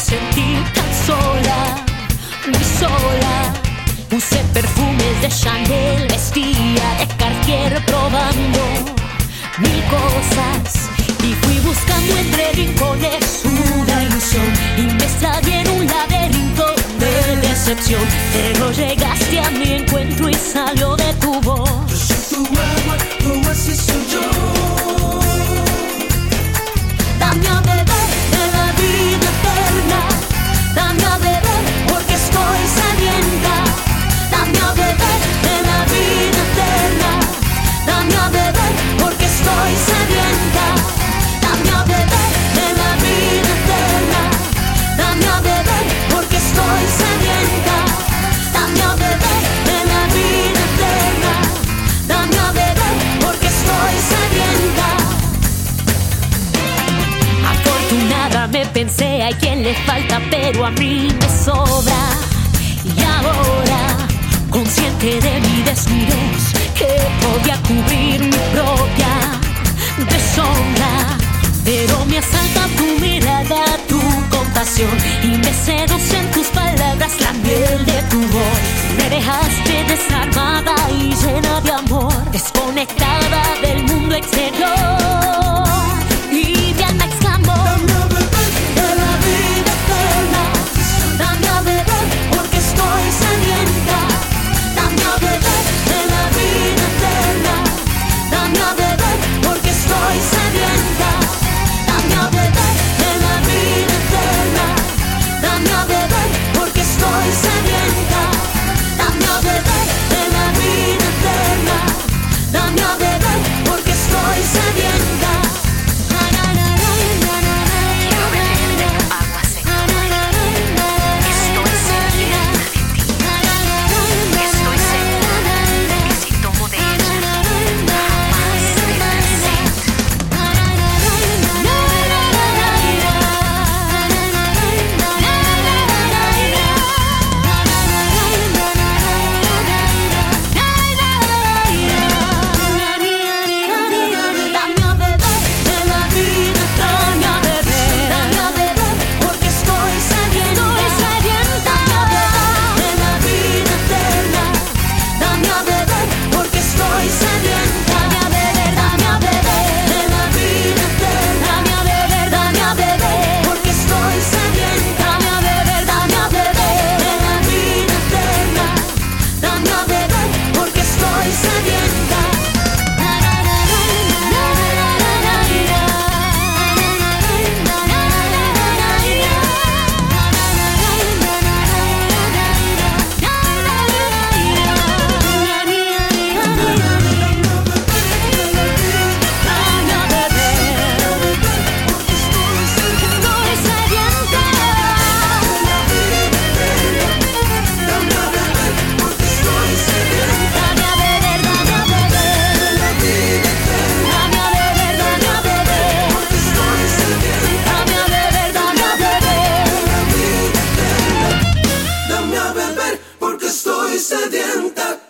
sentí tan sola, muy sola. Puse perfumes de Chanel, vestía de Cartier probando mil cosas y fui buscando entre rincones una ilusión y me extravié en un laberinto de decepción. Pero llegaste a mi encuentro y salió de tu voz. Yo soy tu agua, tu así soy yo. Pensé, hay quien le falta, pero a mí me sobra. Y ahora, consciente de mi desnudez, que podía cubrir mi propia deshonra. Pero me asalta tu mirada, tu compasión, y me seducen tus palabras, la miel de tu voz. Me dejaste desarmada y llena de amor, desconectada del mundo exterior. sedienta.